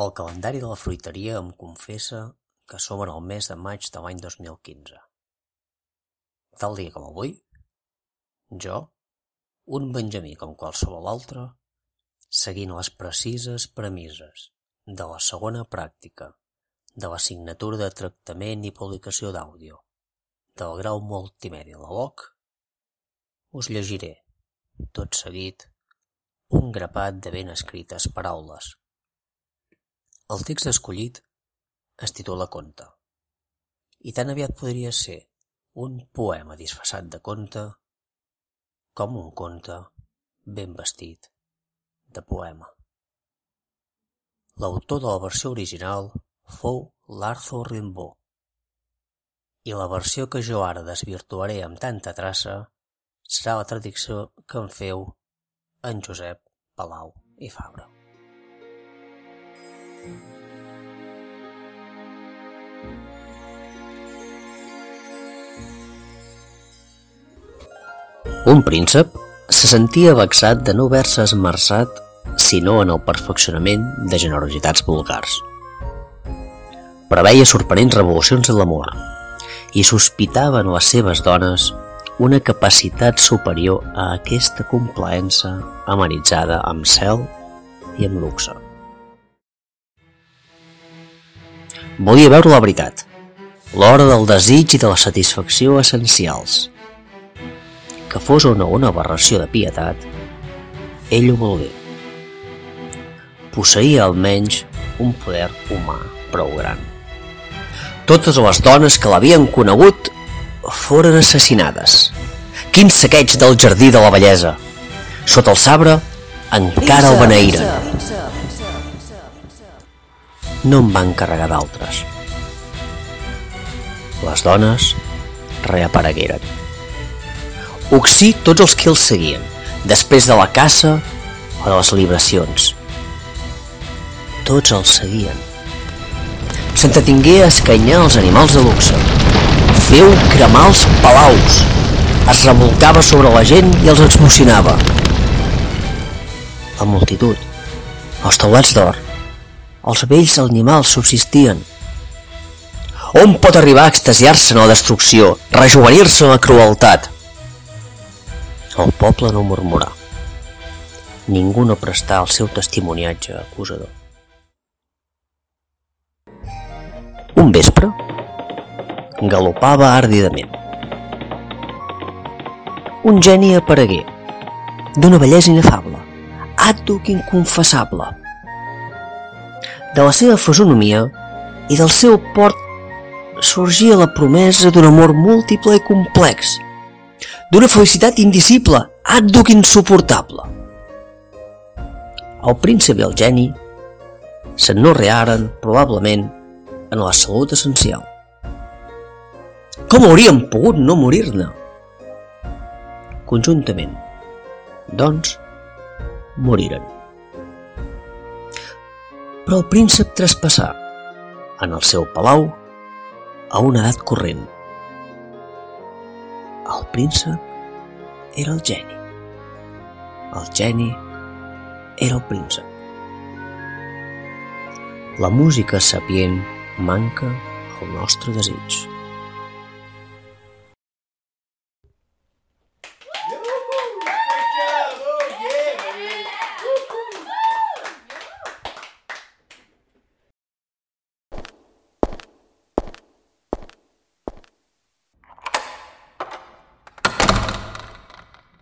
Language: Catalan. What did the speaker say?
El calendari de la fruiteria em confessa que som en el mes de maig de l'any dos mil quinze. Tal dia com avui, jo, un benjamí com qualsevol altre, seguint les precises premisses de la segona pràctica de l'assignatura de tractament i publicació d'àudio del grau multimèdia de l'OC, us llegiré, tot seguit, un grapat de ben escrites paraules el text escollit es titula conte, i tan aviat podria ser un poema disfressat de conte com un conte ben vestit de poema. L'autor de la versió original fou l'Arthur Rimbaud, i la versió que jo ara desvirtuaré amb tanta traça serà la traducció que en feu en Josep Palau i Fabra. Un príncep se sentia vexat de no haver-se esmerçat sinó en el perfeccionament de generositats vulgars. Preveia sorprenents revolucions en l'amor i sospitava en les seves dones una capacitat superior a aquesta complaença amenitzada amb cel i amb luxe. Volia veure la veritat, l'hora del desig i de la satisfacció essencials. Que fos o no una aberració de pietat, ell ho volgué. Posseïa almenys un poder humà prou gran. Totes les dones que l'havien conegut foren assassinades. Quin saqueig del jardí de la bellesa! Sota el sabre encara el beneïren no en va encarregar d'altres. Les dones reaparegueren. Oxí tots els que els seguien, després de la caça o de les libracions. Tots els seguien. S'entretingué a escanyar els animals de luxe. Feu cremar els palaus. Es revolcava sobre la gent i els exmocionava. La multitud, els taulets d'or, els vells animals subsistien. On pot arribar a extasiar-se en la destrucció, rejuvenir-se en la crueltat? El poble no murmurà. Ningú no prestà el seu testimoniatge acusador. Un vespre, galopava àrdidament. Un geni aparegué, d'una bellesa inefable, àtoc inconfessable, de la seva fisonomia i del seu port sorgia la promesa d'un amor múltiple i complex, d'una felicitat indicible, àdhuc insuportable. El príncep i el geni s'enorrearen probablement en la salut essencial. Com haurien pogut no morir-ne? Conjuntament, doncs, moriren però el príncep traspassà, en el seu palau, a una edat corrent. El príncep era el geni. El geni era el príncep. La música sapient manca al nostre desig.